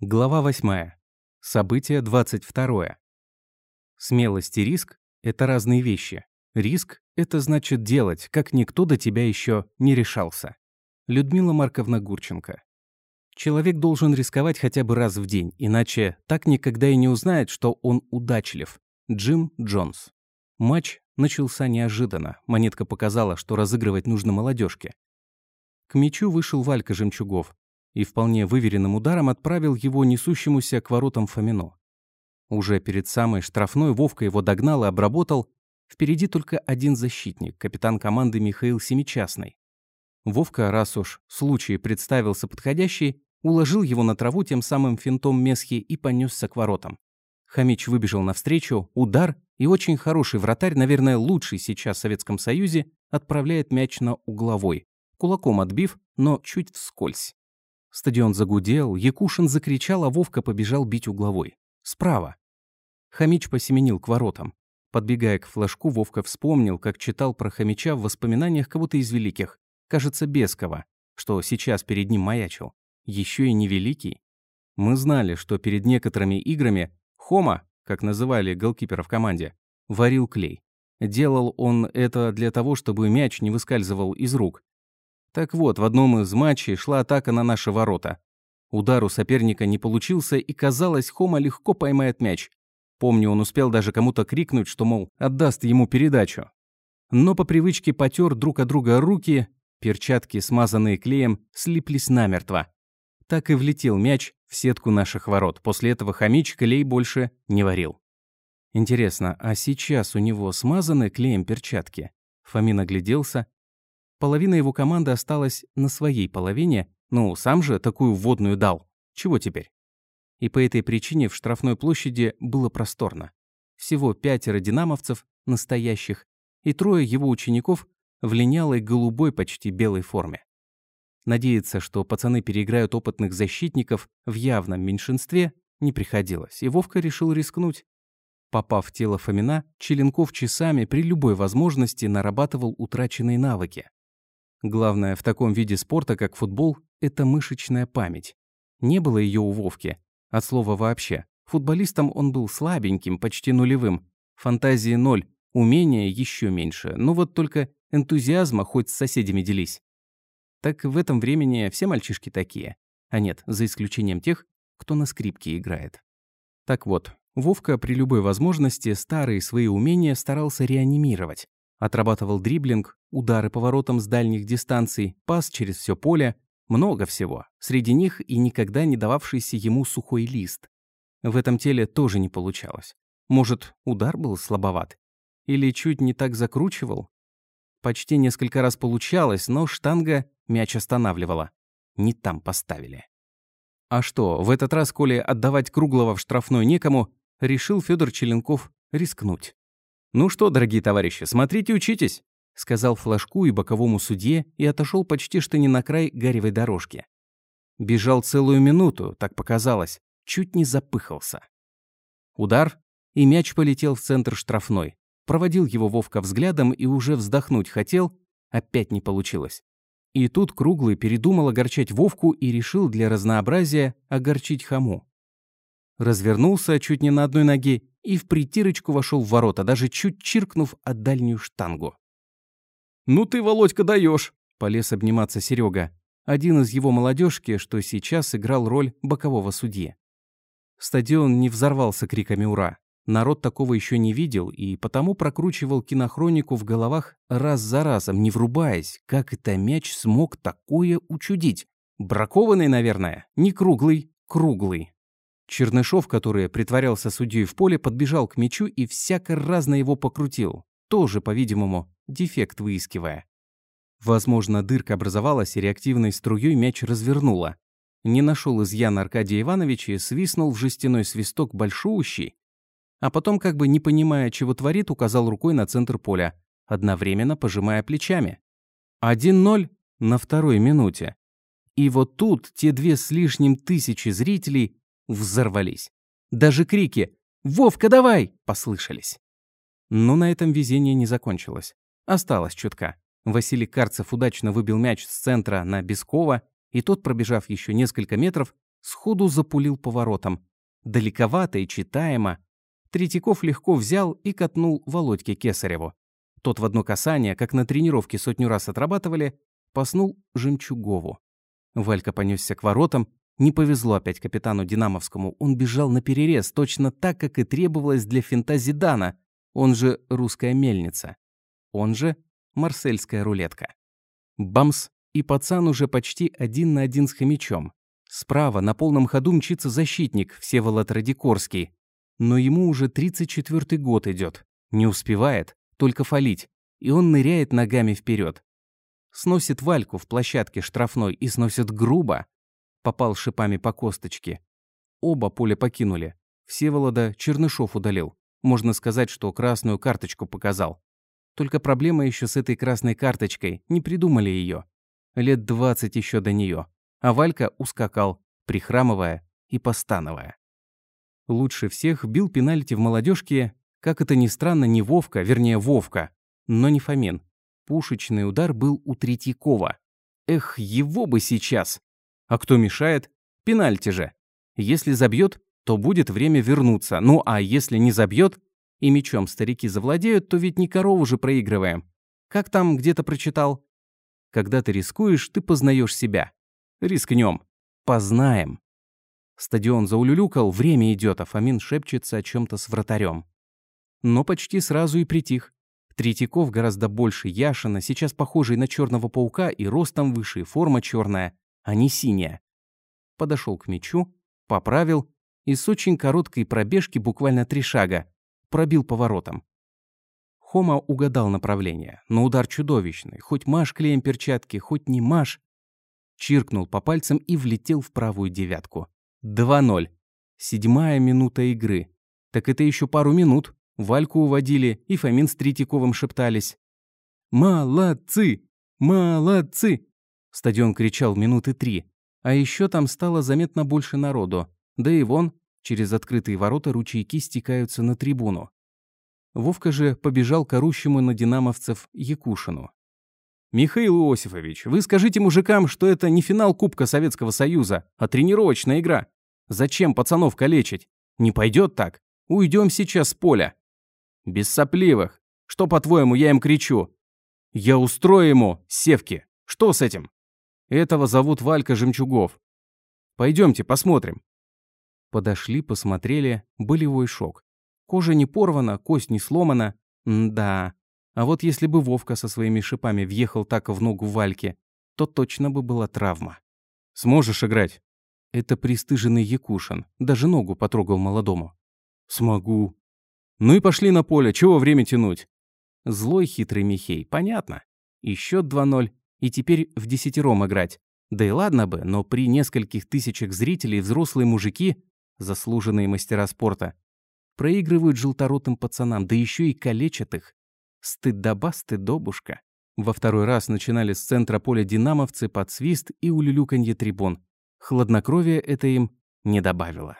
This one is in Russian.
Глава 8. Событие 22. Смелость и риск – это разные вещи. Риск – это значит делать, как никто до тебя еще не решался. Людмила Марковна Гурченко. Человек должен рисковать хотя бы раз в день, иначе так никогда и не узнает, что он удачлив. Джим Джонс. Матч начался неожиданно. Монетка показала, что разыгрывать нужно молодежке. К мячу вышел Валька Жемчугов и вполне выверенным ударом отправил его несущемуся к воротам Фомину. Уже перед самой штрафной Вовка его догнал и обработал. Впереди только один защитник, капитан команды Михаил Семичастный. Вовка, раз уж случай представился подходящий, уложил его на траву тем самым финтом Месхи и понесся к воротам. Хамич выбежал навстречу, удар, и очень хороший вратарь, наверное, лучший сейчас в Советском Союзе, отправляет мяч на угловой, кулаком отбив, но чуть вскользь. Стадион загудел, Якушин закричал, а Вовка побежал бить угловой. Справа. Хамич посеменил к воротам. Подбегая к флажку, Вовка вспомнил, как читал про Хамича в воспоминаниях кого-то из великих, кажется, Бескова, что сейчас перед ним маячил. Еще и не великий. Мы знали, что перед некоторыми играми Хома, как называли голкипера в команде, варил клей. Делал он это для того, чтобы мяч не выскальзывал из рук, так вот, в одном из матчей шла атака на наши ворота. Удар у соперника не получился, и казалось, Хома легко поймает мяч. Помню, он успел даже кому-то крикнуть, что, мол, отдаст ему передачу. Но по привычке потер друг от друга руки, перчатки, смазанные клеем, слиплись намертво. Так и влетел мяч в сетку наших ворот. После этого хомич клей больше не варил. Интересно, а сейчас у него смазаны клеем перчатки? Фомин огляделся, Половина его команды осталась на своей половине, ну, сам же такую вводную дал. Чего теперь? И по этой причине в штрафной площади было просторно. Всего пятеро динамовцев, настоящих, и трое его учеников в линялой голубой почти белой форме. Надеяться, что пацаны переиграют опытных защитников в явном меньшинстве, не приходилось, и Вовка решил рискнуть. Попав в тело Фомина, Челенков часами при любой возможности нарабатывал утраченные навыки. Главное в таком виде спорта, как футбол, это мышечная память. Не было ее у Вовки. От слова вообще. Футболистом он был слабеньким, почти нулевым. Фантазии ноль, умения еще меньше. Но вот только энтузиазма хоть с соседями делись. Так в этом времени все мальчишки такие. А нет, за исключением тех, кто на скрипке играет. Так вот, Вовка при любой возможности старые свои умения старался реанимировать. Отрабатывал дриблинг, удары поворотом с дальних дистанций, пас через все поле, много всего. Среди них и никогда не дававшийся ему сухой лист. В этом теле тоже не получалось. Может, удар был слабоват? Или чуть не так закручивал? Почти несколько раз получалось, но штанга мяч останавливала. Не там поставили. А что, в этот раз, коли отдавать Круглого в штрафной некому, решил Федор Челенков рискнуть. «Ну что, дорогие товарищи, смотрите, учитесь», сказал флажку и боковому судье и отошел почти что не на край гаревой дорожки. Бежал целую минуту, так показалось, чуть не запыхался. Удар, и мяч полетел в центр штрафной. Проводил его Вовка взглядом и уже вздохнуть хотел, опять не получилось. И тут Круглый передумал огорчать Вовку и решил для разнообразия огорчить Хаму. Развернулся чуть не на одной ноге и в притирочку вошел в ворота, даже чуть чиркнув от дальнюю штангу. «Ну ты, Володька, даешь! полез обниматься Серега, один из его молодежки, что сейчас играл роль бокового судьи. Стадион не взорвался криками «Ура!». Народ такого еще не видел и потому прокручивал кинохронику в головах раз за разом, не врубаясь, как это мяч смог такое учудить. Бракованный, наверное, не круглый, круглый. Чернышов, который притворялся судьей в поле, подбежал к мячу и всяко разно его покрутил. Тоже, по-видимому, дефект выискивая. Возможно, дырка образовалась, и реактивной струей мяч развернула. Не нашел изъяна Аркадия Ивановича свистнул в жестяной свисток большущий. А потом, как бы не понимая, чего творит, указал рукой на центр поля, одновременно пожимая плечами. 1-0 на второй минуте. И вот тут те две с лишним тысячи зрителей взорвались. Даже крики «Вовка, давай!» послышались. Но на этом везение не закончилось. Осталось чутка. Василий Карцев удачно выбил мяч с центра на Бескова, и тот, пробежав еще несколько метров, сходу запулил поворотом. Далековато и читаемо. Третьяков легко взял и катнул Володьке Кесареву. Тот в одно касание, как на тренировке сотню раз отрабатывали, паснул Жемчугову. Валька понесся к воротам. Не повезло опять капитану Динамовскому. Он бежал на перерез, точно так, как и требовалось для финта Зидана, он же русская мельница, он же марсельская рулетка. Бамс, и пацан уже почти один на один с хомячом. Справа на полном ходу мчится защитник Всеволод Радикорский. Но ему уже 34-й год идет. Не успевает, только фалить. И он ныряет ногами вперед. Сносит Вальку в площадке штрафной и сносит грубо. Попал шипами по косточке. Оба поле покинули. Всеволода Чернышов удалил. Можно сказать, что красную карточку показал. Только проблема еще с этой красной карточкой. Не придумали ее. Лет 20 еще до нее. А Валька ускакал, прихрамывая и постановая. Лучше всех бил пенальти в молодежке, как это ни странно, не Вовка, вернее Вовка, но не Фомин. Пушечный удар был у Третьякова. Эх, его бы сейчас! А кто мешает? Пенальти же. Если забьет, то будет время вернуться. Ну а если не забьет и мечом старики завладеют, то ведь не корову же проигрываем. Как там где-то прочитал? Когда ты рискуешь, ты познаешь себя. Рискнем. Познаем. Стадион заулюлюкал, время идет, а Фомин шепчется о чем то с вратарем. Но почти сразу и притих. Третьяков гораздо больше Яшина, сейчас похожий на черного паука и ростом выше, и форма черная, а не синяя. Подошел к мячу, поправил и с очень короткой пробежки, буквально три шага, пробил поворотом. Хома угадал направление, но удар чудовищный, хоть маш клеем перчатки, хоть не маш. Чиркнул по пальцам и влетел в правую девятку. 2-0. Седьмая минута игры. Так это еще пару минут. Вальку уводили, и Фомин с Третьяковым шептались. «Молодцы! Молодцы!» Стадион кричал минуты три. А еще там стало заметно больше народу. Да и вон, через открытые ворота ручейки стекаются на трибуну. Вовка же побежал к орущему на динамовцев Якушину. «Михаил Иосифович, вы скажите мужикам, что это не финал Кубка Советского Союза, а тренировочная игра. Зачем пацанов калечить? Не пойдет так. Уйдем сейчас с поля. Без сопливых. Что, по-твоему, я им кричу? Я устрою ему, севки. Что с этим? Этого зовут Валька Жемчугов. Пойдемте, посмотрим. Подошли, посмотрели. Болевой шок. Кожа не порвана, кость не сломана. М да. А вот если бы Вовка со своими шипами въехал так в ногу Вальке, то точно бы была травма. «Сможешь играть?» Это пристыженный Якушин. Даже ногу потрогал молодому. «Смогу», ну и пошли на поле, чего время тянуть? Злой хитрый Михей, понятно. И счет 2-0, и теперь в десятером играть. Да и ладно бы, но при нескольких тысячах зрителей взрослые мужики, заслуженные мастера спорта, проигрывают желторотым пацанам, да еще и калечат их. Стыдоба, стыдобушка. Во второй раз начинали с центра поля динамовцы под свист и улюлюканье трибун. Хладнокровие это им не добавило.